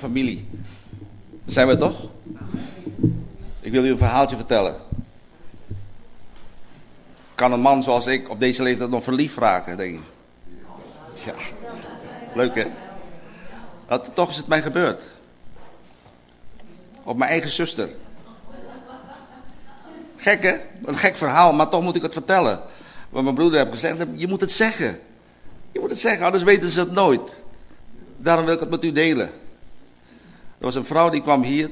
familie. Zijn we toch? Ik wil u een verhaaltje vertellen. Kan een man zoals ik op deze leeftijd nog verliefd raken, denk ik. Ja, leuk hè? Toch is het mij gebeurd. Op mijn eigen zuster. Gek hè? Een gek verhaal, maar toch moet ik het vertellen. Want mijn broeder heeft gezegd, je moet het zeggen. Je moet het zeggen, anders weten ze het nooit. Daarom wil ik het met u delen. Er was een vrouw die kwam hier,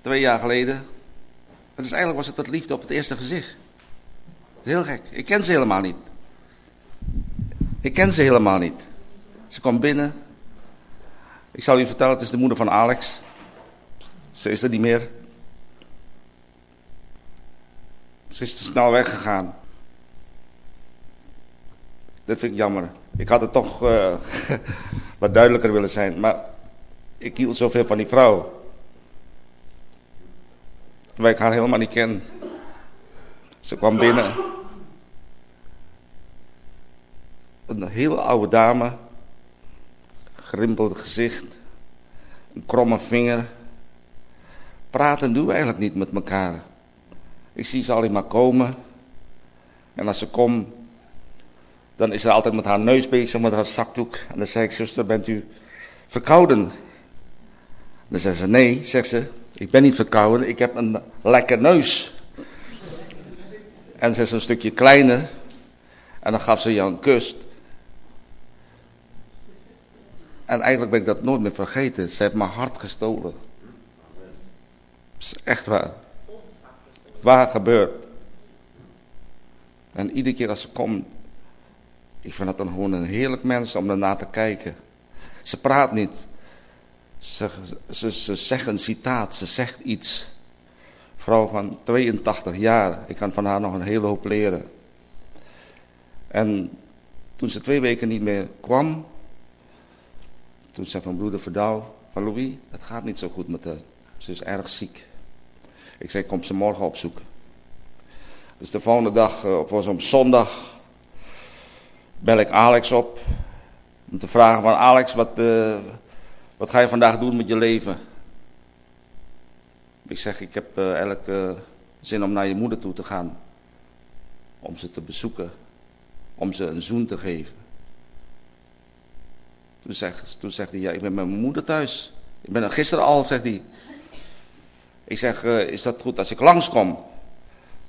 twee jaar geleden. En dus eigenlijk was het het liefde op het eerste gezicht. Heel gek. Ik ken ze helemaal niet. Ik ken ze helemaal niet. Ze kwam binnen. Ik zal u vertellen, het is de moeder van Alex. Ze is er niet meer. Ze is te snel weggegaan. Dat vind ik jammer. Ik had het toch uh, wat duidelijker willen zijn. Maar ik hield zoveel van die vrouw. Terwijl ik haar helemaal niet ken. Ze kwam binnen. Een hele oude dame. Gerimpeld gezicht. Een kromme vinger. Praten doen we eigenlijk niet met elkaar. Ik zie ze alleen maar komen. En als ze komt, dan is ze altijd met haar neus bezig, met haar zakdoek. En dan zeg ik, zuster, bent u verkouden? Dan zegt ze, nee, zegt ze, ik ben niet verkouden, ik heb een lekker neus. En ze is een stukje kleiner. En dan gaf ze je een kus. En eigenlijk ben ik dat nooit meer vergeten. Ze heeft mijn hart gestolen. Is echt waar. Waar gebeurt. En iedere keer als ze komt, ik vind dat dan gewoon een heerlijk mens om ernaar te kijken. Ze praat niet. Ze, ze, ze zegt een citaat, ze zegt iets. Vrouw van 82 jaar, ik kan van haar nog een hele hoop leren. En toen ze twee weken niet meer kwam, toen zei mijn broeder Verdouw van Louis, het gaat niet zo goed met haar. Ze is erg ziek. Ik zei, kom ze morgen opzoeken. Dus de volgende dag, uh, was op zondag, bel ik Alex op. Om te vragen van Alex, wat, uh, wat ga je vandaag doen met je leven? Ik zeg, ik heb uh, elke zin om naar je moeder toe te gaan. Om ze te bezoeken. Om ze een zoen te geven. Toen zegt, toen zegt hij, ja, ik ben met mijn moeder thuis. Ik ben er gisteren al, zegt hij. Ik zeg, uh, is dat goed als ik langskom?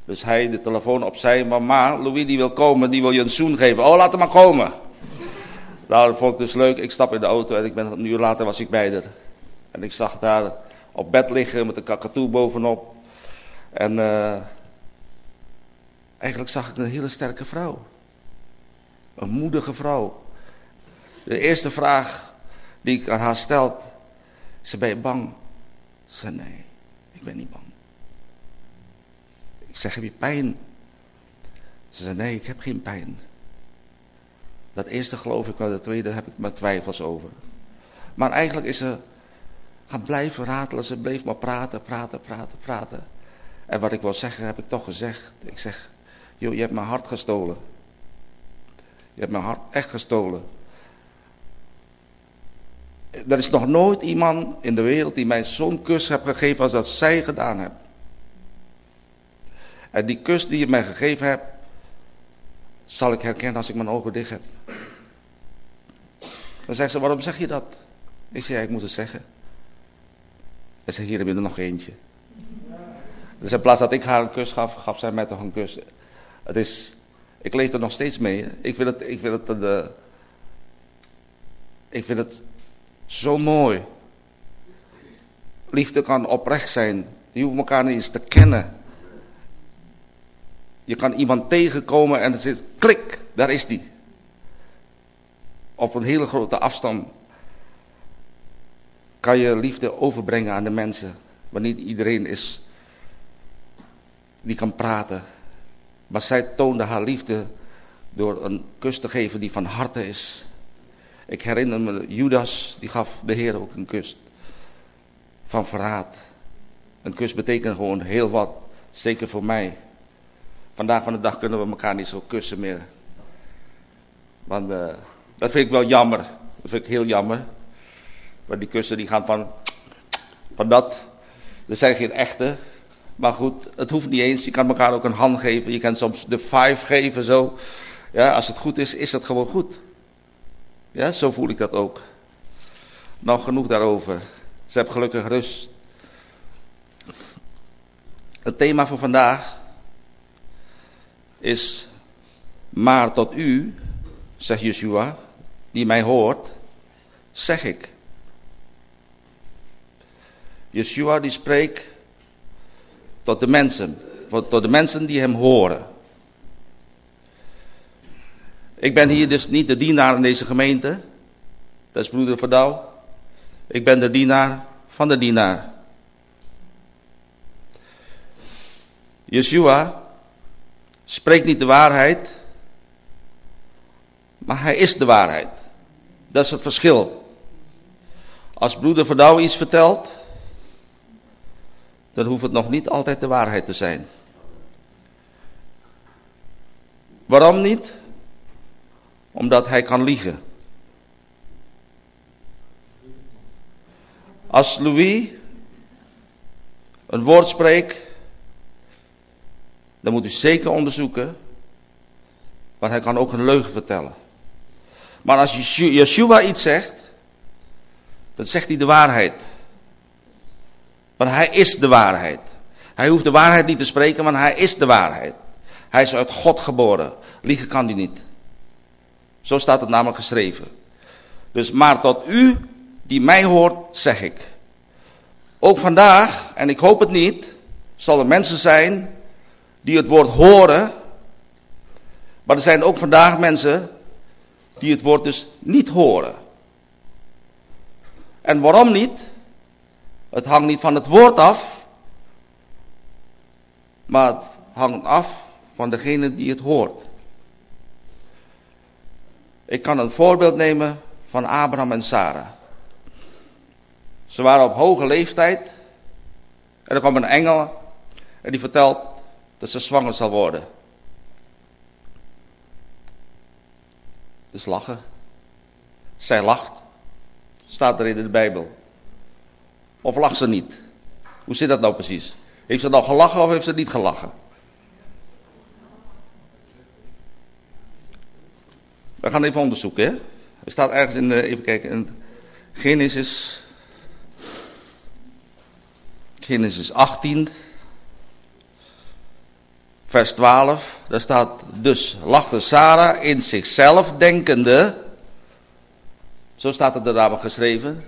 Dus hij de telefoon opzij, mama, Louis die wil komen, die wil je een zoen geven. Oh, laat hem maar komen. Nou, dat vond ik dus leuk. Ik stap in de auto en ik ben, een uur later was ik bij haar. En ik zag daar op bed liggen met een kakatoe bovenop. En uh, eigenlijk zag ik een hele sterke vrouw. Een moedige vrouw. De eerste vraag die ik aan haar stelt, ze ben je bang? Ze zei nee, ik ben niet bang. Ik zeg, heb je pijn? Ze zei, nee, ik heb geen pijn. Dat eerste geloof ik, maar dat tweede heb ik mijn twijfels over. Maar eigenlijk is ze gaan blijven ratelen. Ze bleef maar praten, praten, praten, praten. En wat ik wil zeggen, heb ik toch gezegd. Ik zeg, joh, je hebt mijn hart gestolen. Je hebt mijn hart echt gestolen. Er is nog nooit iemand in de wereld die mij zo'n kus heeft gegeven als dat zij gedaan heeft. En die kus die je mij gegeven hebt, zal ik herkennen als ik mijn ogen dicht heb. Dan zegt ze, waarom zeg je dat? Ik zeg, ja, ik moet het zeggen. En ze hier heb je er nog eentje. Dus in plaats dat ik haar een kus gaf, gaf zij mij toch een kus. Het is, ik leef er nog steeds mee. Ik vind het, ik vind het, de, ik vind het zo mooi. Liefde kan oprecht zijn. Je hoeft elkaar niet eens te kennen. Je kan iemand tegenkomen en het zit klik, daar is die. Op een hele grote afstand kan je liefde overbrengen aan de mensen. Maar niet iedereen is, die kan praten. Maar zij toonde haar liefde door een kus te geven die van harte is. Ik herinner me, Judas, die gaf de Heer ook een kus. Van verraad. Een kus betekent gewoon heel wat, zeker voor mij. Vandaag van de dag kunnen we elkaar niet zo kussen meer. Want uh, dat vind ik wel jammer. Dat vind ik heel jammer. Maar die kussen die gaan van, van dat. Er zijn geen echte. Maar goed, het hoeft niet eens. Je kan elkaar ook een hand geven. Je kan soms de five geven zo. Ja, als het goed is, is het gewoon goed. Ja, zo voel ik dat ook. Nog genoeg daarover. Ze hebben gelukkig rust. Het thema voor vandaag is, maar tot u, zegt Yeshua, die mij hoort, zeg ik. Yeshua die spreekt tot de mensen, tot de mensen die hem horen. Ik ben hier dus niet de dienaar in deze gemeente, dat is broeder Verdouw. Ik ben de dienaar van de dienaar. Yeshua spreekt niet de waarheid, maar hij is de waarheid. Dat is het verschil. Als broeder Verdouw iets vertelt, dan hoeft het nog niet altijd de waarheid te zijn. Waarom niet? Omdat hij kan liegen. Als Louis een woord spreekt, dan moet u zeker onderzoeken, want hij kan ook een leugen vertellen. Maar als Yeshua iets zegt, dan zegt hij de waarheid. Want hij is de waarheid. Hij hoeft de waarheid niet te spreken, want hij is de waarheid. Hij is uit God geboren. Liegen kan hij niet. Zo staat het namelijk geschreven. Dus maar tot u die mij hoort, zeg ik. Ook vandaag, en ik hoop het niet, zal er mensen zijn die het woord horen. Maar er zijn ook vandaag mensen die het woord dus niet horen. En waarom niet? Het hangt niet van het woord af, maar het hangt af van degene die het hoort. Ik kan een voorbeeld nemen van Abraham en Sarah. Ze waren op hoge leeftijd en er kwam een engel en die vertelt dat ze zwanger zal worden. Dus lachen. Zij lacht. Staat er in de Bijbel. Of lacht ze niet? Hoe zit dat nou precies? Heeft ze nou gelachen of heeft ze niet gelachen? We gaan even onderzoeken. Hè? Er staat ergens in, de, even kijken, in Genesis, Genesis 18, vers 12. Daar staat, dus lachte Sarah in zichzelf denkende, zo staat het er daarbij geschreven,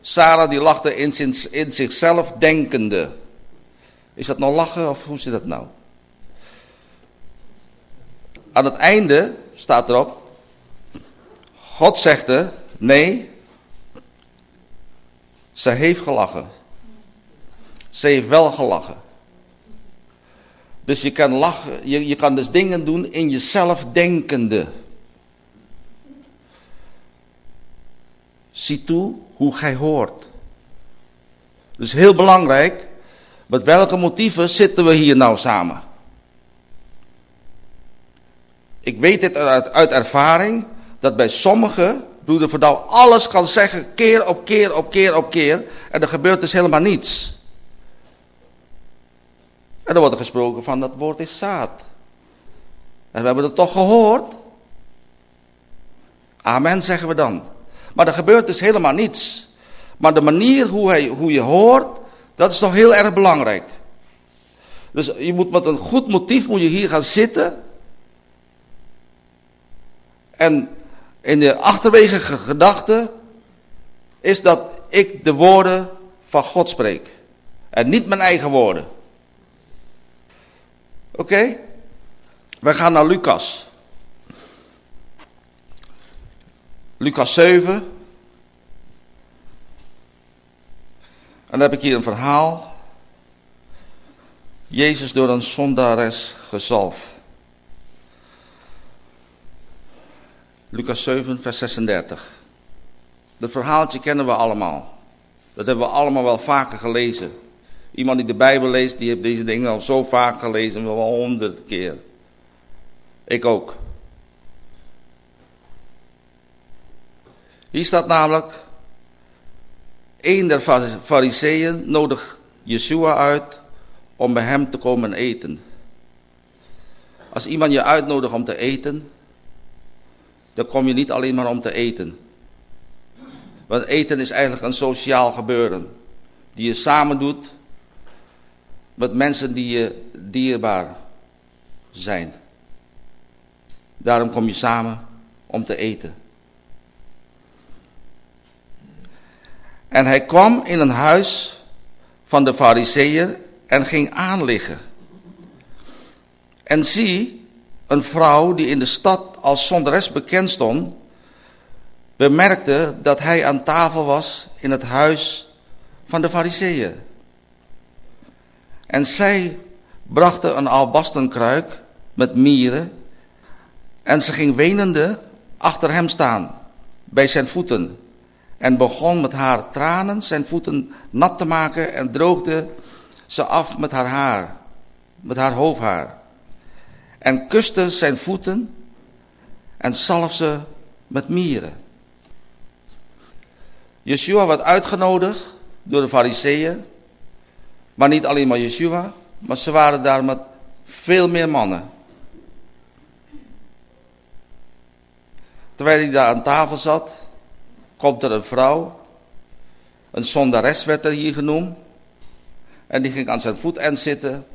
Sarah die lachte in, in zichzelf denkende. Is dat nou lachen of hoe zit dat nou? Aan het einde staat erop. God zegde, nee, ze heeft gelachen. Ze heeft wel gelachen. Dus je kan lachen, je, je kan dus dingen doen in jezelf denkende. Zie toe hoe gij hoort. Dus heel belangrijk, met welke motieven zitten we hier nou samen? Ik weet dit uit, uit ervaring, dat bij sommigen, broeder Verdouw, alles kan zeggen, keer op keer op keer op keer, en er gebeurt dus helemaal niets. En dan wordt gesproken van dat woord is zaad. En we hebben het toch gehoord. Amen zeggen we dan. Maar er gebeurt dus helemaal niets. Maar de manier hoe, hij, hoe je hoort, dat is toch heel erg belangrijk. Dus je moet met een goed motief moet je hier gaan zitten. En in de achterwege gedachte is dat ik de woorden van God spreek. En niet mijn eigen woorden. Oké? We gaan naar Lucas. Lucas 7. En dan heb ik hier een verhaal. Jezus door een zondares gezalf. Lucas 7, vers 36. Dat verhaaltje kennen we allemaal. Dat hebben we allemaal wel vaker gelezen. Iemand die de Bijbel leest, die heeft deze dingen al zo vaak gelezen, wel honderd keer. Ik ook. Hier staat namelijk, een der fariseeën nodigt Yeshua uit om bij hem te komen eten. Als iemand je uitnodigt om te eten, dan kom je niet alleen maar om te eten. Want eten is eigenlijk een sociaal gebeuren. Die je samen doet met mensen die je dierbaar zijn. Daarom kom je samen om te eten. En hij kwam in een huis van de fariseeën en ging aanliggen. En zie, een vrouw die in de stad als zonderes bekend stond, bemerkte dat hij aan tafel was in het huis van de fariseeën. En zij brachten een albastenkruik met mieren en ze ging wenende achter hem staan, bij zijn voeten. En begon met haar tranen zijn voeten nat te maken en droogde ze af met haar haar, met haar hoofdhaar. En kuste zijn voeten en zalf ze met mieren. Yeshua werd uitgenodigd door de fariseeën. Maar niet alleen maar Yeshua, maar ze waren daar met veel meer mannen. Terwijl hij daar aan tafel zat, komt er een vrouw. Een zondares werd er hier genoemd. En die ging aan zijn voetend zitten.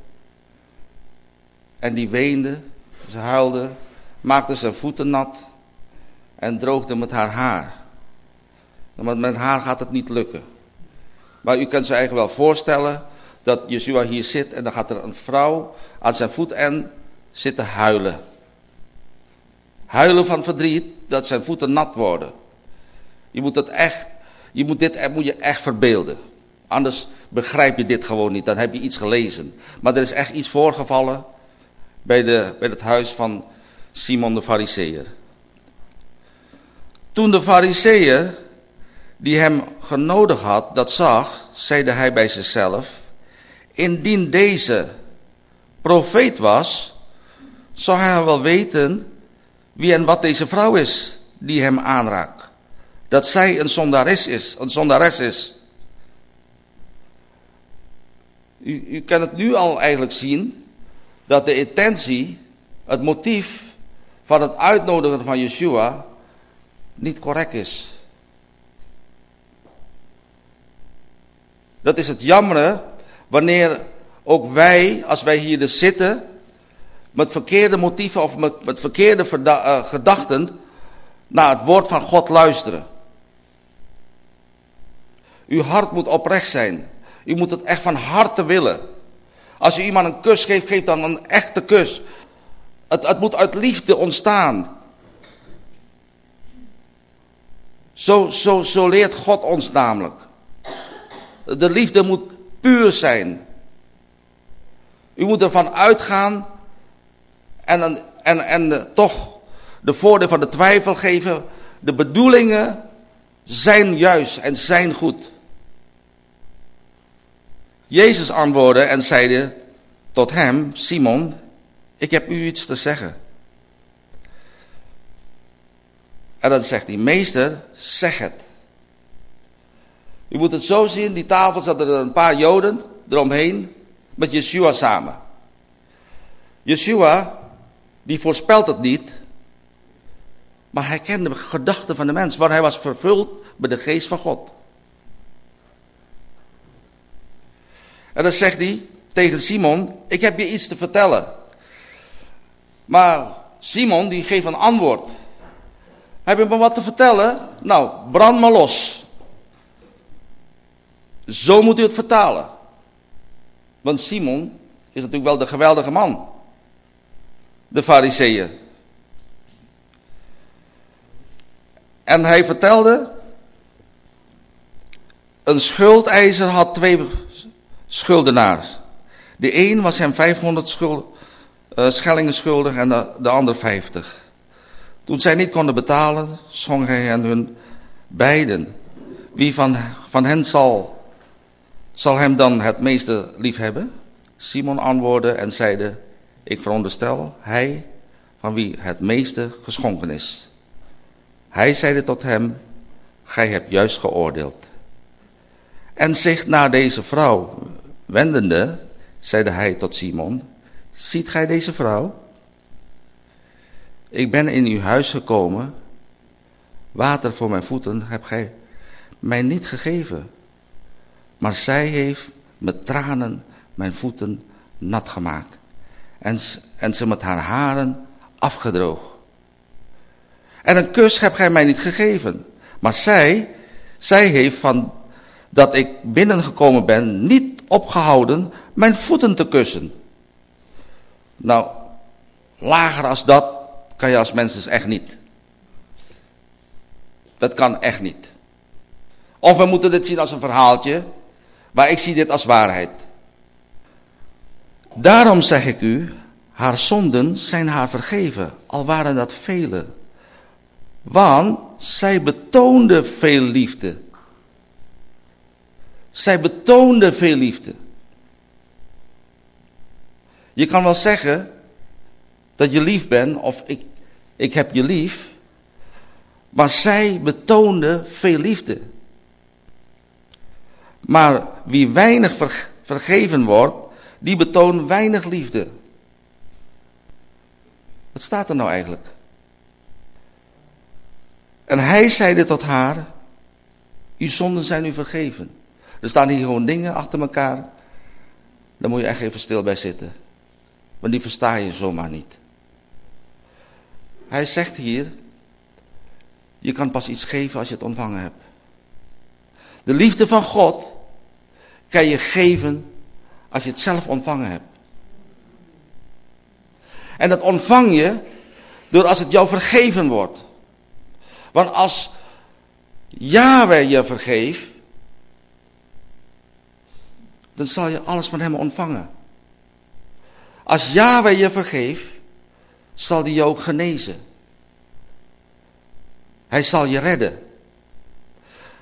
En die weende, ze huilde, maakte zijn voeten nat en droogde met haar haar. Want met haar gaat het niet lukken. Maar u kunt zich eigenlijk wel voorstellen dat Yeshua hier zit en dan gaat er een vrouw aan zijn voetend zitten huilen. Huilen van verdriet dat zijn voeten nat worden. Je moet, het echt, je moet dit moet je echt verbeelden. Anders begrijp je dit gewoon niet. Dan heb je iets gelezen. Maar er is echt iets voorgevallen bij, de, bij het huis van Simon de Fariseer. Toen de Fariseer die hem genodigd had dat zag, zeide hij bij zichzelf, indien deze profeet was, zou hij wel weten wie en wat deze vrouw is die hem aanraakt. Dat zij een zondares is, een zondares is. U, u kan het nu al eigenlijk zien dat de intentie, het motief van het uitnodigen van Yeshua niet correct is. Dat is het jammere wanneer ook wij, als wij hier dus zitten, met verkeerde motieven of met, verkeerde uh, gedachten naar het woord van God luisteren. Uw hart moet oprecht zijn. U moet het echt van harte willen. Als u iemand een kus geeft, geef dan een echte kus. Het, het moet uit liefde ontstaan. Zo, zo, zo leert God ons namelijk. De liefde moet zijn. U moet ervan uitgaan en, en, en toch de voordeel van de twijfel geven. De bedoelingen zijn juist en zijn goed. Jezus antwoordde en zeide tot hem, Simon, ik heb u iets te zeggen. En dan zegt hij, meester, zeg het. U moet het zo zien, die tafel zat er een paar joden eromheen met Yeshua samen. Yeshua, die voorspelt het niet, maar hij kende de gedachten van de mens, want hij was vervuld met de geest van God. En dan zegt hij tegen Simon, ik heb je iets te vertellen. Maar Simon die geeft een antwoord. Heb je me wat te vertellen? Nou, brand maar los. Zo moet u het vertalen. Want Simon is natuurlijk wel de geweldige man. De fariseeën. En hij vertelde, een schuldeiser had twee schuldenaars. De een was hem 500 schuld, uh, schellingen schuldig en de, de ander 50. Toen zij niet konden betalen, zong hij aan hun beiden. Wie van, van hen zal, zal hem dan het meeste lief hebben? Simon antwoordde en zeide, ik veronderstel, hij van wie het meeste geschonken is. Hij zeide tot hem, gij hebt juist geoordeeld. En zich naar deze vrouw wendende, zeide hij tot Simon, ziet gij deze vrouw? Ik ben in uw huis gekomen, water voor mijn voeten heb gij mij niet gegeven, maar zij heeft met tranen mijn voeten nat gemaakt en, en ze met haar haren afgedroogd. En een kus heb gij mij niet gegeven, maar zij, zij heeft van dat ik binnengekomen ben niet opgehouden mijn voeten te kussen. Nou, lager als dat kan je als mens dus echt niet. Dat kan echt niet. Of we moeten dit zien als een verhaaltje, maar ik zie dit als waarheid. Daarom zeg ik u, haar zonden zijn haar vergeven, al waren dat vele. Want zij betoonde veel liefde. Zij betoonde veel liefde. Je kan wel zeggen dat je lief bent of ik, ik heb je lief. Maar zij betoonde veel liefde. Maar wie weinig vergeven wordt, die betoont weinig liefde. Wat staat er nou eigenlijk? En hij zeide tot haar, uw zonden zijn u vergeven. Er staan hier gewoon dingen achter elkaar. Daar moet je echt even stil bij zitten. Want die versta je zomaar niet. Hij zegt hier, je kan pas iets geven als je het ontvangen hebt. De liefde van God kan je geven als je het zelf ontvangen hebt. En dat ontvang je door als het jou vergeven wordt. Want als Yahweh je vergeeft, dan zal je alles van hem ontvangen. Als Yahweh je vergeeft, zal hij jou genezen. Hij zal je redden.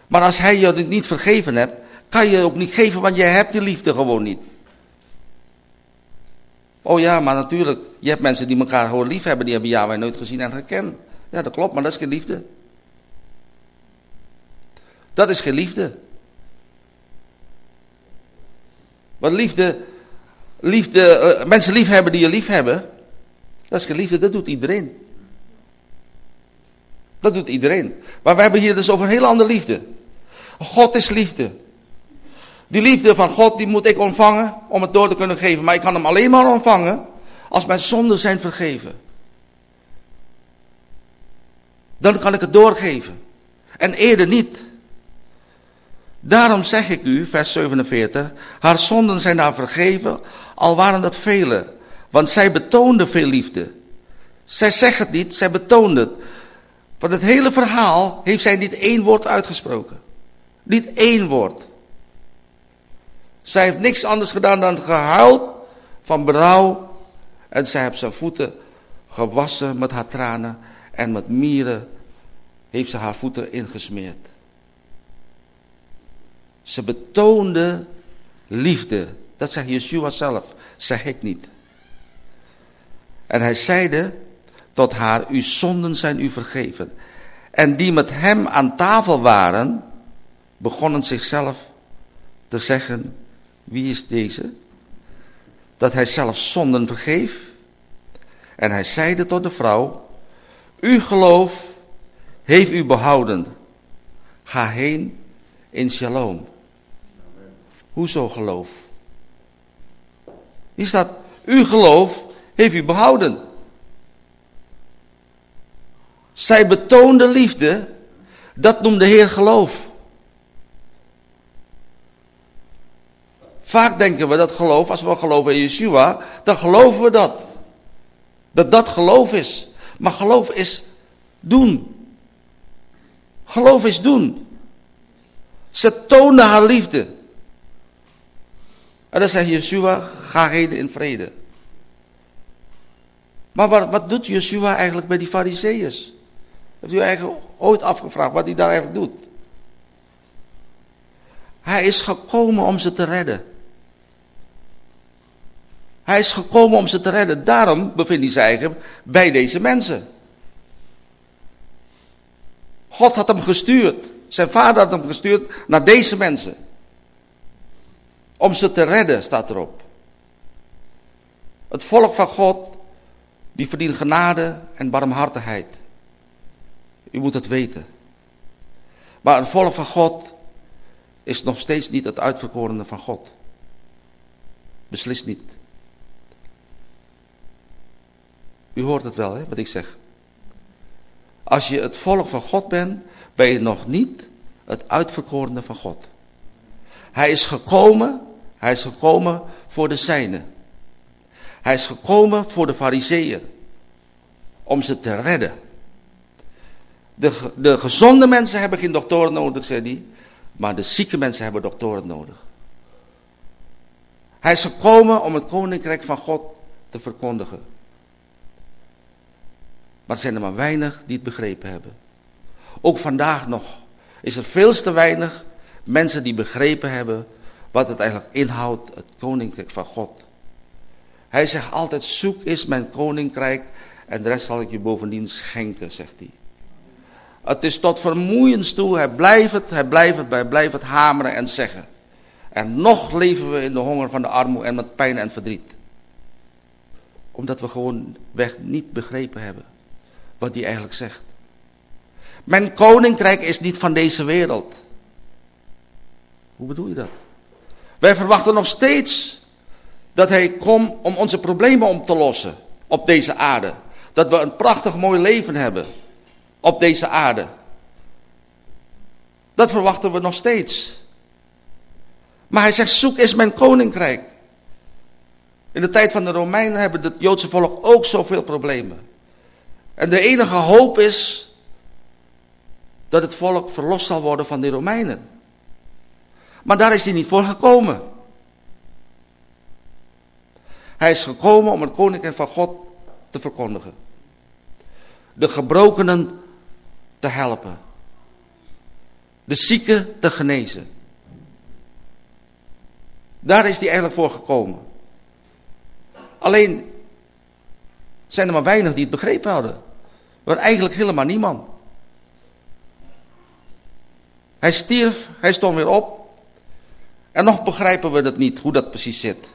Maar als hij je niet vergeven hebt, kan je ook niet geven, want je hebt die liefde gewoon niet. Oh ja, maar natuurlijk, je hebt mensen die elkaar gewoon lief hebben, die hebben Yahweh nooit gezien en gekend. Ja, dat klopt, maar dat is geen liefde. Dat is geen liefde. Want liefde, liefde uh, mensen lief hebben die je lief hebben, dat is geen liefde, dat doet iedereen. Dat doet iedereen. Maar we hebben hier dus over een hele andere liefde. God is liefde. Die liefde van God, die moet ik ontvangen om het door te kunnen geven. Maar ik kan hem alleen maar ontvangen als mijn zonden zijn vergeven. Dan kan ik het doorgeven. En eerder niet. Daarom zeg ik u, vers 47, haar zonden zijn haar vergeven, al waren dat vele. Want zij betoonde veel liefde. Zij zegt het niet, zij betoonde het. Van het hele verhaal heeft zij niet één woord uitgesproken. Niet één woord. Zij heeft niks anders gedaan dan gehuild van berouw. En zij heeft zijn voeten gewassen met haar tranen. En met mieren heeft ze haar voeten ingesmeerd. Ze betoonde liefde. Dat zegt Yeshua zelf, zeg ik niet. En hij zeide tot haar, uw zonden zijn u vergeven. En die met hem aan tafel waren, begonnen zichzelf te zeggen, wie is deze? Dat hij zelf zonden vergeef. En hij zeide tot de vrouw, uw geloof heeft u behouden. Ga heen in shalom. Hoezo geloof? Hier staat, uw geloof heeft u behouden. Zij betoonde liefde, dat noemde de Heer geloof. Vaak denken we dat geloof, als we geloven in Yeshua, dan geloven we dat. Dat dat geloof is. Maar geloof is doen. Geloof is doen. Ze toonde haar liefde. En dan zegt Yeshua, ga heen in vrede. Maar wat, wat doet Yeshua eigenlijk bij die fariseeërs? Heeft u eigenlijk ooit afgevraagd wat hij daar eigenlijk doet? Hij is gekomen om ze te redden. Hij is gekomen om ze te redden. Daarom bevindt hij zich bij deze mensen. God had hem gestuurd. Zijn vader had hem gestuurd naar deze mensen. Om ze te redden, staat erop. Het volk van God, die verdient genade en barmhartigheid. U moet het weten. Maar een volk van God is nog steeds niet het uitverkorene van God. Beslist niet. U hoort het wel, hè, wat ik zeg. Als je het volk van God bent, ben je nog niet het uitverkorene van God. Hij is gekomen, hij is gekomen voor de zijnen. Hij is gekomen voor de fariseeën. Om ze te redden. De, de gezonde mensen hebben geen doktoren nodig, zei hij. Maar de zieke mensen hebben doktoren nodig. Hij is gekomen om het koninkrijk van God te verkondigen. Maar er zijn er maar weinig die het begrepen hebben. Ook vandaag nog is er veel te weinig mensen die begrepen hebben wat het eigenlijk inhoudt, het koninkrijk van God. Hij zegt altijd, zoek is mijn koninkrijk en de rest zal ik je bovendien schenken, zegt hij. Het is tot vermoeiens toe, hij blijft het, hij blijft het, hij blijft het hameren en zeggen. En nog leven we in de honger van de armoede en met pijn en verdriet. Omdat we gewoon weg niet begrepen hebben wat hij eigenlijk zegt. Mijn koninkrijk is niet van deze wereld. Hoe bedoel je dat? Wij verwachten nog steeds dat hij komt om onze problemen om te lossen op deze aarde. Dat we een prachtig mooi leven hebben op deze aarde. Dat verwachten we nog steeds. Maar hij zegt, zoek is mijn koninkrijk. In de tijd van de Romeinen hebben het Joodse volk ook zoveel problemen. En de enige hoop is dat het volk verlost zal worden van de Romeinen. Maar daar is hij niet voor gekomen. Hij is gekomen om het koninkrijk van God te verkondigen. De gebrokenen te helpen. De zieken te genezen. Daar is hij eigenlijk voor gekomen. Alleen zijn er maar weinig die het begrepen hadden. Maar eigenlijk helemaal niemand. Hij stierf, hij stond weer op. En nog begrijpen we het niet, hoe dat precies zit.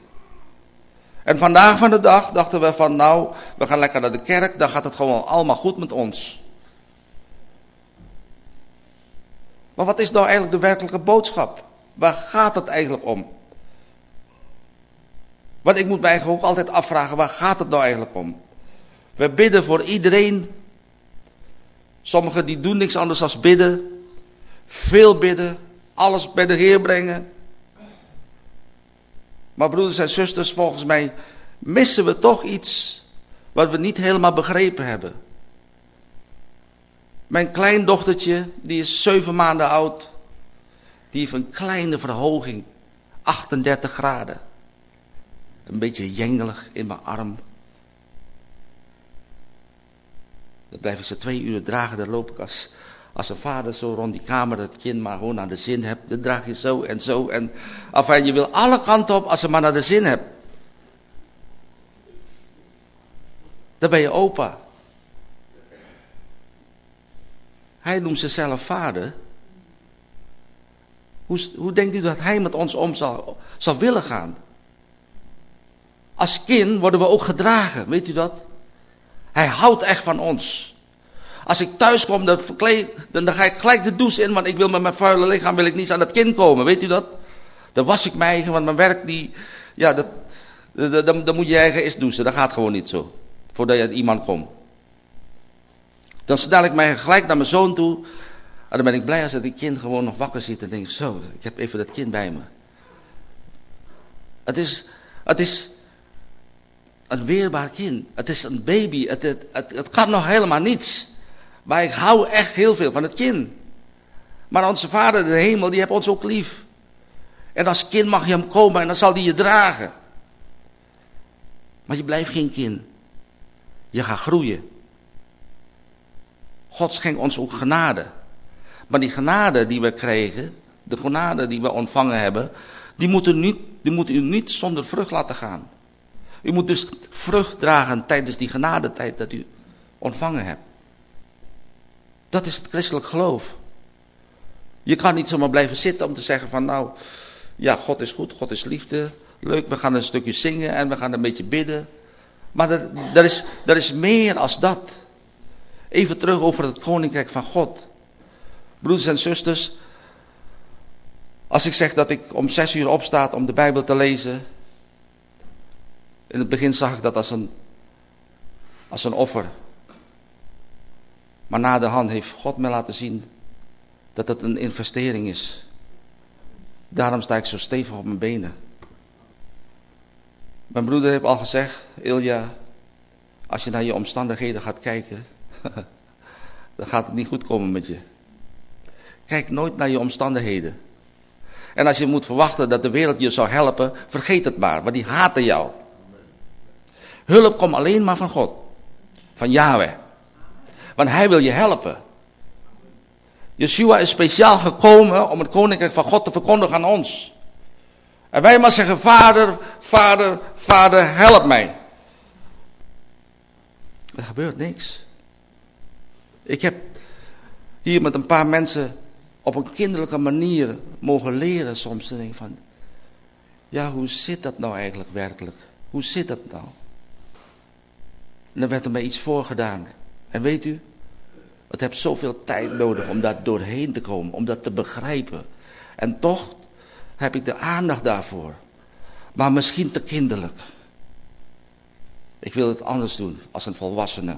En vandaag van de dag dachten we van nou, we gaan lekker naar de kerk, dan gaat het gewoon allemaal goed met ons. Maar wat is nou eigenlijk de werkelijke boodschap? Waar gaat het eigenlijk om? Want ik moet mij ook altijd afvragen, waar gaat het nou eigenlijk om? We bidden voor iedereen. Sommigen die doen niks anders dan bidden. Veel bidden. Alles bij de Heer brengen. Maar broeders en zusters, volgens mij missen we toch iets wat we niet helemaal begrepen hebben. Mijn kleindochtertje, die is zeven maanden oud, die heeft een kleine verhoging, 38 graden. Een beetje jengelig in mijn arm. Dan blijf ik ze twee uur dragen, dan loop ik als, als een vader zo rond die kamer dat kind maar gewoon naar de zin hebt. Dan draag je zo en zo. En enfin, je wil alle kanten op als ze maar naar de zin hebt. Dan ben je opa. Hij noemt zichzelf vader. Hoe, hoe denkt u dat hij met ons om zal, zal willen gaan? Als kind worden we ook gedragen, weet u dat? Hij houdt echt van ons. Als ik thuis kom, dan, dan, ga ik gelijk de douche in, want ik wil met mijn vuile lichaam wil ik niet aan het kind komen, weet u dat? Dan was ik mij, want mijn werk die, ja, dat, dan, dan moet je eigen eens douchen, dat gaat gewoon niet zo. Voordat je iemand komt. Dan snel ik mij gelijk naar mijn zoon toe. En dan ben ik blij als dat die kind gewoon nog wakker zit en denk zo, ik heb even dat kind bij me. Het is, het is een weerbaar kind. Het is een baby. Het, het, het, kan nog helemaal niets. Maar ik hou echt heel veel van het kind. Maar onze vader, de hemel, die heeft ons ook lief. En als kind mag je hem komen en dan zal hij je dragen. Maar je blijft geen kind. Je gaat groeien. God schenkt ons ook genade. Maar die genade die we krijgen, de genade die we ontvangen hebben, die moeten, die moeten u niet zonder vrucht laten gaan. U moet dus vrucht dragen tijdens die genadetijd dat u ontvangen hebt. Dat is het christelijk geloof. Je kan niet zomaar blijven zitten om te zeggen van nou, Ja, God is goed, God is liefde. Leuk, we gaan een stukje zingen en we gaan een beetje bidden. Maar er, is, er is meer als dat. Even terug over het koninkrijk van God. Broeders en zusters, als ik zeg dat ik om zes uur opsta om de Bijbel te lezen. In het begin zag ik dat als een, als een offer. Maar na de hand heeft God me laten zien dat het een investering is. Daarom sta ik zo stevig op mijn benen. Mijn broeder heeft al gezegd, Ilja, als je naar je omstandigheden gaat kijken, dan gaat het niet goed komen met je. Kijk nooit naar je omstandigheden. En als je moet verwachten dat de wereld je zou helpen, vergeet het maar, want die haten jou. Hulp komt alleen maar van God, van Yahweh. Want hij wil je helpen. Yeshua is speciaal gekomen om het koninkrijk van God te verkondigen aan ons. En wij maar zeggen, vader, vader, vader, help mij. Er gebeurt niks. Ik heb hier met een paar mensen op een kinderlijke manier mogen leren soms. te denk van, ja, hoe zit dat nou eigenlijk werkelijk? Hoe zit dat nou? En dan werd er mij iets voorgedaan. En weet u, het heeft zoveel tijd nodig om daar doorheen te komen, om dat te begrijpen. En toch heb ik de aandacht daarvoor. Maar misschien te kinderlijk. Ik wil het anders doen als een volwassene.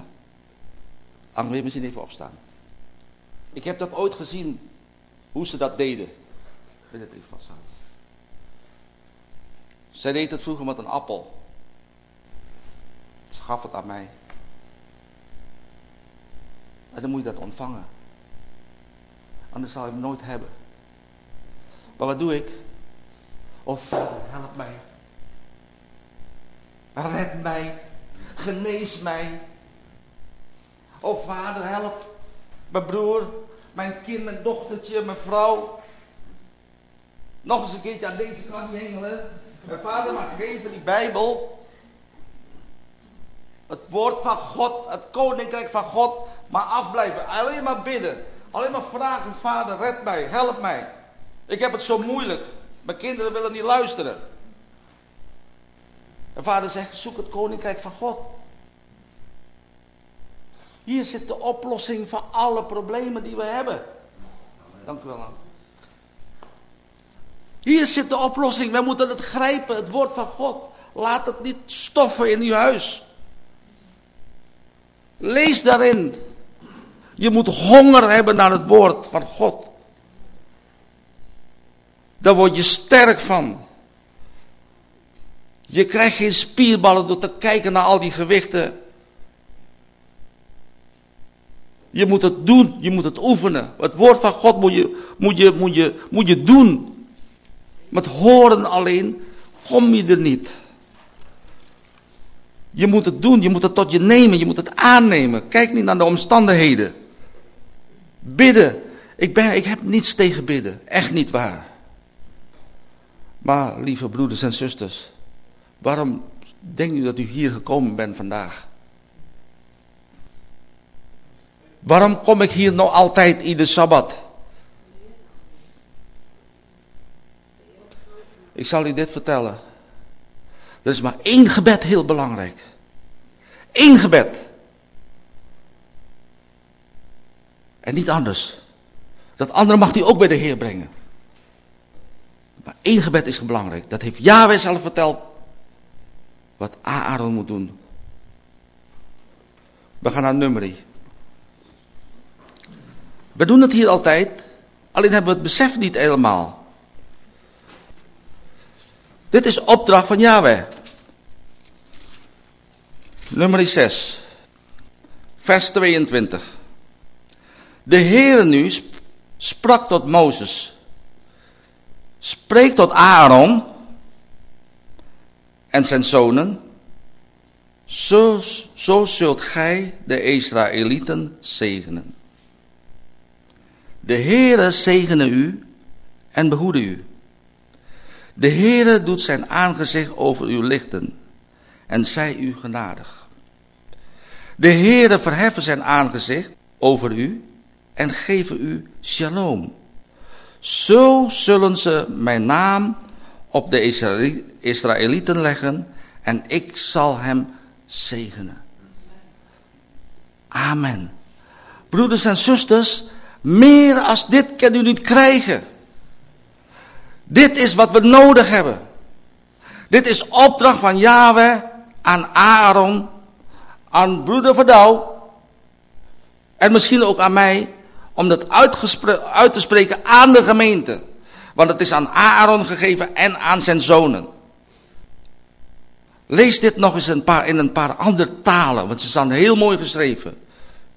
Ang, wil je misschien even opstaan? Ik heb dat ooit gezien, hoe ze dat deden. Ik wil het even vasthouden. Zij deed het vroeger met een appel. Gaf het aan mij. En dan moet je dat ontvangen. Anders zal je hem nooit hebben. Maar wat doe ik? Oh vader, help mij. Red mij. Genees mij. Oh vader, help. Mijn broer, mijn kind, mijn dochtertje, mijn vrouw. Nog eens een keertje aan deze kant hengelen. Mijn vader mag geven die Bijbel. Het woord van God, het koninkrijk van God. Maar afblijven, alleen maar bidden. Alleen maar vragen, vader, red mij, help mij. Ik heb het zo moeilijk. Mijn kinderen willen niet luisteren. En vader zegt, zoek het koninkrijk van God. Hier zit de oplossing van alle problemen die we hebben. Dank u wel. Hier zit de oplossing. Wij moeten het grijpen, het woord van God. Laat het niet stoffen in uw huis. Lees daarin. Je moet honger hebben naar het woord van God. Daar word je sterk van. Je krijgt geen spierballen door te kijken naar al die gewichten. Je moet het doen, je moet het oefenen. Het woord van God moet je, moet je, moet je, moet je doen. Met horen alleen kom je er niet. Je moet het doen, je moet het tot je nemen, je moet het aannemen. Kijk niet naar de omstandigheden. Bidden. Ik, ben, ik heb niets tegen bidden, echt niet waar. Maar lieve broeders en zusters, waarom denkt u dat u hier gekomen bent vandaag? Waarom kom ik hier nou altijd iedere Sabbat? Ik zal u dit vertellen. Er is maar één gebed heel belangrijk. Eén gebed. En niet anders. Dat andere mag hij ook bij de Heer brengen. Maar één gebed is belangrijk. Dat heeft Yahweh zelf verteld. Wat Aaron moet doen. We gaan naar nummerie. We doen het hier altijd. Alleen hebben we het besef niet helemaal. Dit is opdracht van Yahweh. Nummer 6. Vers 22. De Heere nu sprak tot Mozes. Spreek tot Aaron en zijn zonen. Zo, zo zult gij de Israëlieten zegenen. De Heere zegene u en behoede u. De Heere doet zijn aangezicht over u lichten en zij u genadig. De Heere verheffen zijn aangezicht over u en geven u shalom. Zo zullen ze mijn naam op de Israëlieten leggen en ik zal hem zegenen. Amen. Broeders en zusters, meer als dit kan u niet krijgen. Dit is wat we nodig hebben. Dit is opdracht van Yahweh aan Aaron, aan broeder Verdouw en misschien ook aan mij om dat uit te spreken aan de gemeente. Want het is aan Aaron gegeven en aan zijn zonen. Lees dit nog eens een paar, in een paar andere talen, want ze staan heel mooi geschreven.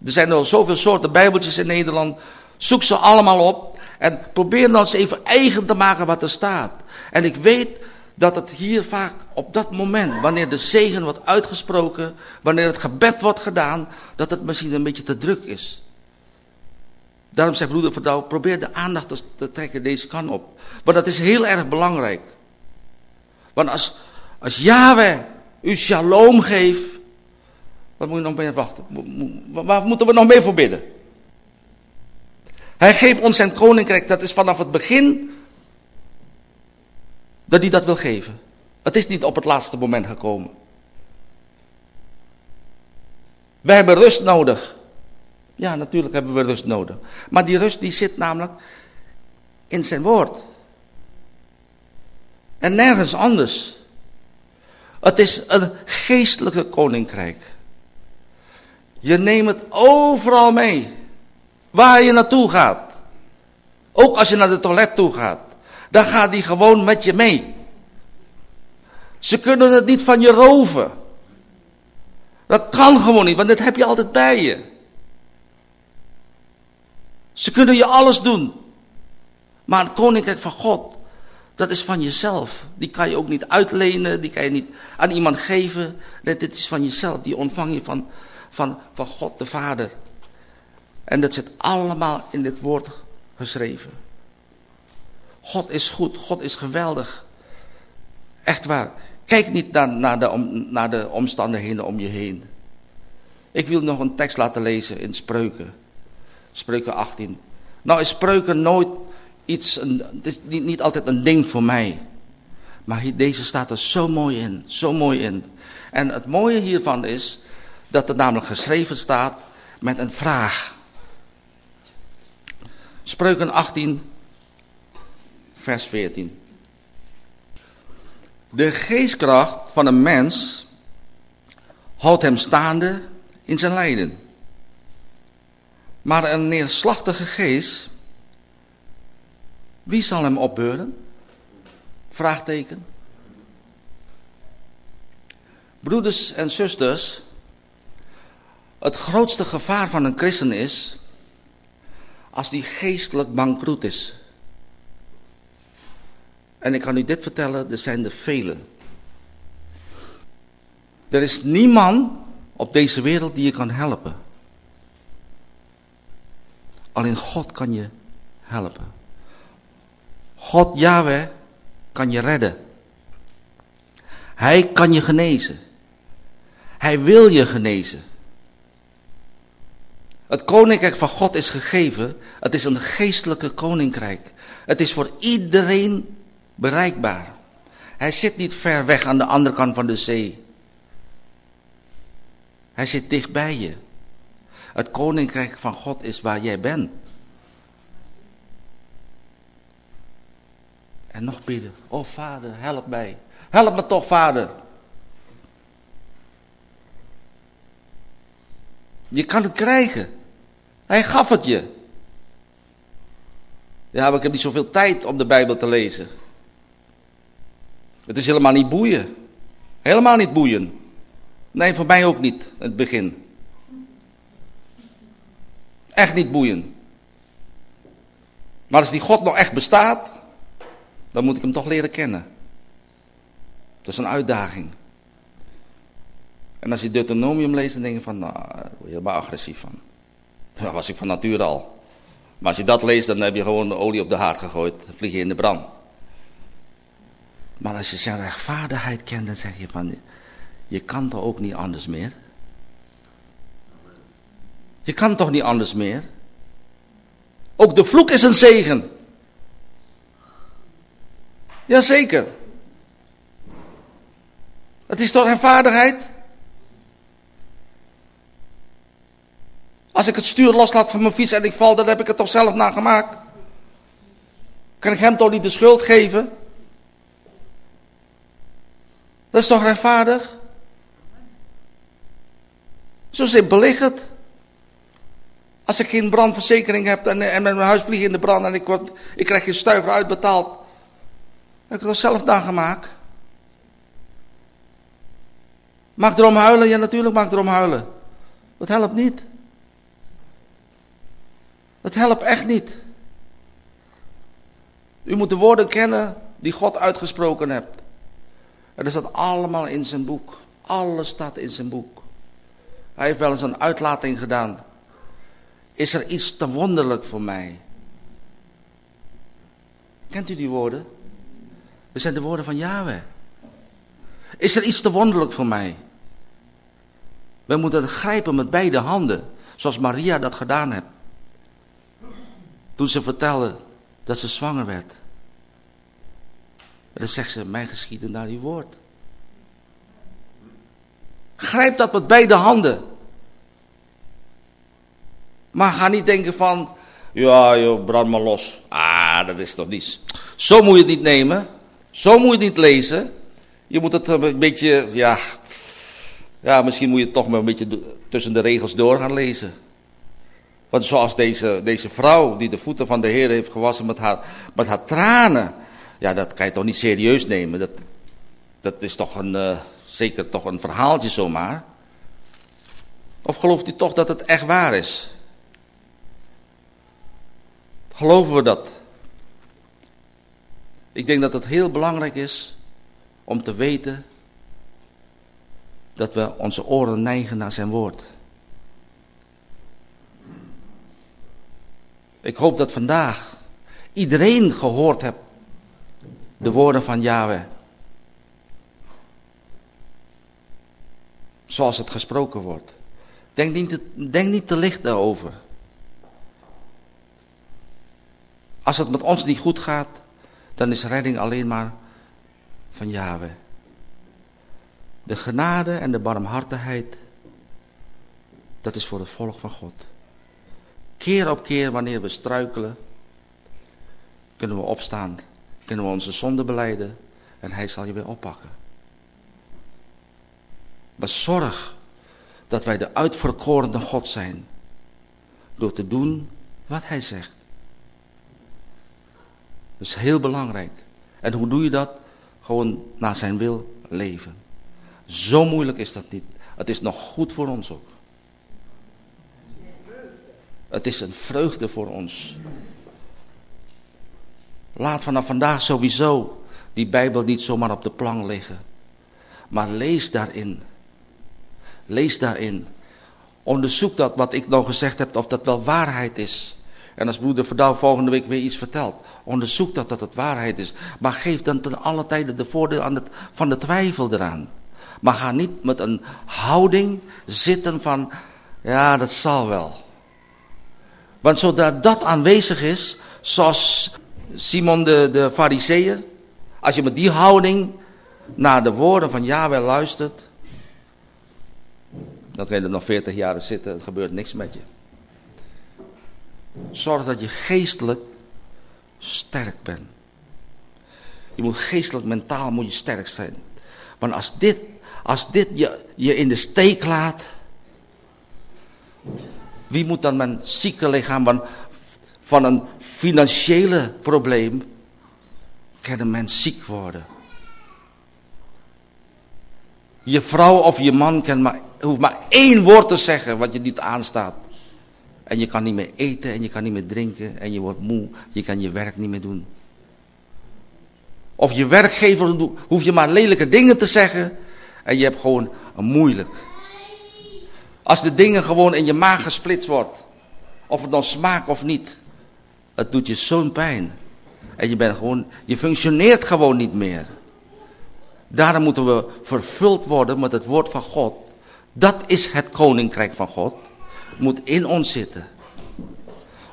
Er zijn al zoveel soorten bijbeltjes in Nederland. Zoek ze allemaal op en probeer nou eens even eigen te maken wat er staat. En ik weet dat het hier vaak op dat moment, wanneer de zegen wordt uitgesproken, wanneer het gebed wordt gedaan, dat het misschien een beetje te druk is. Daarom zegt broeder Verdouw, probeer de aandacht te, trekken deze kant op. Want dat is heel erg belangrijk. Want als, als Yahweh u shalom geeft, wat moet je nog meer wachten? Waar moeten we nog meer voor bidden? Hij geeft ons zijn koninkrijk, dat is vanaf het begin dat hij dat wil geven. Het is niet op het laatste moment gekomen. We hebben rust nodig. Ja, natuurlijk hebben we rust nodig. Maar die rust die zit namelijk in zijn woord. En nergens anders. Het is een geestelijke koninkrijk. Je neemt het overal mee. Waar je naartoe gaat. Ook als je naar de toilet toe gaat. Dan gaat die gewoon met je mee. Ze kunnen het niet van je roven. Dat kan gewoon niet, want dat heb je altijd bij je. Ze kunnen je alles doen. Maar het koninkrijk van God, dat is van jezelf. Die kan je ook niet uitlenen, die kan je niet aan iemand geven. dit is van jezelf, die ontvang je van, van, van God de Vader. En dat zit allemaal in dit woord geschreven. God is goed, God is geweldig. Echt waar. Kijk niet naar, naar, de, naar de omstandigheden om je heen. Ik wil nog een tekst laten lezen in Spreuken. Spreuken 18. Nou is Spreuken nooit iets, een, het is niet, niet altijd een ding voor mij. Maar deze staat er zo mooi in, zo mooi in. En het mooie hiervan is dat er namelijk geschreven staat met een vraag. Spreuken 18, vers 14. De geestkracht van een mens houdt hem staande in zijn lijden. Maar een neerslachtige geest, wie zal hem opbeuren? Vraagteken. Broeders en zusters, het grootste gevaar van een christen is als die geestelijk bankroet is. En ik kan u dit vertellen, er zijn er velen. Er is niemand op deze wereld die je kan helpen. Alleen God kan je helpen. God, Yahweh, kan je redden. Hij kan je genezen. Hij wil je genezen. Het koninkrijk van God is gegeven. Het is een geestelijke koninkrijk. Het is voor iedereen bereikbaar. Hij zit niet ver weg aan de andere kant van de zee. Hij zit dicht bij je. Het koninkrijk van God is waar jij bent. En nog bidden. Oh vader, help mij. Help me toch vader. Je kan het krijgen. Hij gaf het je. Ja, maar ik heb niet zoveel tijd om de Bijbel te lezen. Het is helemaal niet boeien. Helemaal niet boeien. Nee, voor mij ook niet, het begin. Echt niet boeien. Maar als die God nog echt bestaat, dan moet ik hem toch leren kennen. Dat is een uitdaging. En als je Deuteronomium leest, dan denk je van, nou, daar word helemaal agressief van. Dat was ik van nature al. Maar als je dat leest, dan heb je gewoon olie op de haard gegooid, vlieg je in de brand. Maar als je zijn rechtvaardigheid kent, dan zeg je van, je kan toch ook niet anders meer? Je kan toch niet anders meer? Ook de vloek is een zegen. Jazeker. Het is toch rechtvaardigheid? Als ik het stuur loslaat van mijn fiets en ik val, dan heb ik het toch zelf nagemaakt. Kan ik hem toch niet de schuld geven? Dat is toch rechtvaardig? Zo simpel ligt het. Als ik geen brandverzekering heb en, en mijn huis vliegt in de brand en ik, word, ik krijg geen stuiver uitbetaald. Dan heb ik het zelf nagemaakt. Mag ik erom huilen? Ja, natuurlijk mag erom huilen. Dat helpt niet. Het helpt echt niet. U moet de woorden kennen die God uitgesproken hebt. Dat staat allemaal in zijn boek. Alles staat in zijn boek. Hij heeft wel eens een uitlating gedaan. Is er iets te wonderlijk voor mij? Kent u die woorden? Dat zijn de woorden van Yahweh. Is er iets te wonderlijk voor mij? We moeten het grijpen met beide handen. Zoals Maria dat gedaan heeft. Toen ze vertelde dat ze zwanger werd. En dan zegt ze, mijn geschieden naar die woord. Grijp dat met beide handen. Maar ga niet denken van, ja joh, brand maar los. Ah, dat is toch niets. Zo moet je het niet nemen. Zo moet je het niet lezen. Je moet het een beetje, ja, ja misschien moet je het toch maar een beetje tussen de regels door gaan lezen. Want zoals deze, deze vrouw die de voeten van de Heer heeft gewassen met haar, met haar tranen. Ja, dat kan je toch niet serieus nemen. Dat, dat is toch een, uh, zeker toch een verhaaltje zomaar. Of gelooft u toch dat het echt waar is? Geloven we dat? Ik denk dat het heel belangrijk is om te weten dat we onze oren neigen naar zijn woord. Ik hoop dat vandaag iedereen gehoord hebt de woorden van Yahweh. Zoals het gesproken wordt. Denk niet, denk niet te licht daarover. Als het met ons niet goed gaat, dan is redding alleen maar van Yahweh. De genade en de barmhartigheid, dat is voor het volk van God. Keer op keer wanneer we struikelen, kunnen we opstaan, kunnen we onze zonde beleiden en hij zal je weer oppakken. Maar zorg dat wij de uitverkorene God zijn, door te doen wat hij zegt. Dat is heel belangrijk. En hoe doe je dat? Gewoon naar zijn wil leven. Zo moeilijk is dat niet. Het is nog goed voor ons ook. Het is een vreugde voor ons. Laat vanaf vandaag sowieso die Bijbel niet zomaar op de plank liggen. Maar lees daarin. Lees daarin. Onderzoek dat wat ik nou gezegd heb, of dat wel waarheid is. En als broeder Verdouw volgende week weer iets vertelt, onderzoek dat dat het waarheid is. Maar geef dan ten alle tijden de voordeel aan het, van de twijfel eraan. Maar ga niet met een houding zitten van, ja dat zal wel. Want zodra dat aanwezig is, zoals Simon de, de fariseer, als je met die houding naar de woorden van Yahweh luistert, dat wij er nog 40 jaar zitten, er gebeurt niks met je. Zorg dat je geestelijk sterk bent. Je moet geestelijk, mentaal moet je sterk zijn. Want als dit, als dit je, je in de steek laat, wie moet dan mijn zieke lichaam van, van een financiële probleem, kan een mens ziek worden. Je vrouw of je man kan maar, hoeft maar één woord te zeggen wat je niet aanstaat. En je kan niet meer eten en je kan niet meer drinken en je wordt moe. Je kan je werk niet meer doen. Of je werkgever hoef je maar lelijke dingen te zeggen en je hebt gewoon een moeilijk. Als de dingen gewoon in je maag gesplitst wordt. Of het dan smaakt of niet. Het doet je zo'n pijn. En je bent gewoon, je functioneert gewoon niet meer. Daarom moeten we vervuld worden met het woord van God. Dat is het koninkrijk van God. Moet in ons zitten.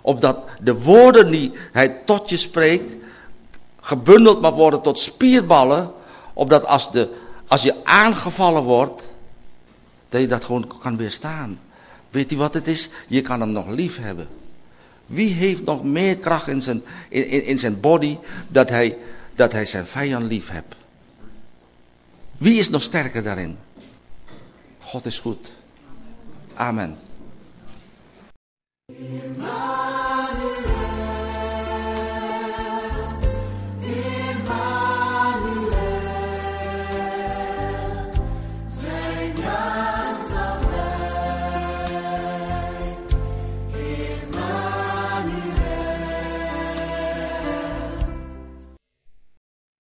Opdat de woorden die hij tot je spreekt, gebundeld mag worden tot spierballen. Opdat als de als je aangevallen wordt, dat je dat gewoon kan weerstaan. Weet u wat het is? Je kan hem nog lief hebben. Wie heeft nog meer kracht in zijn, in, in, in zijn body dat hij, dat hij zijn vijand lief hebt? Wie is nog sterker daarin? God is goed. Amen.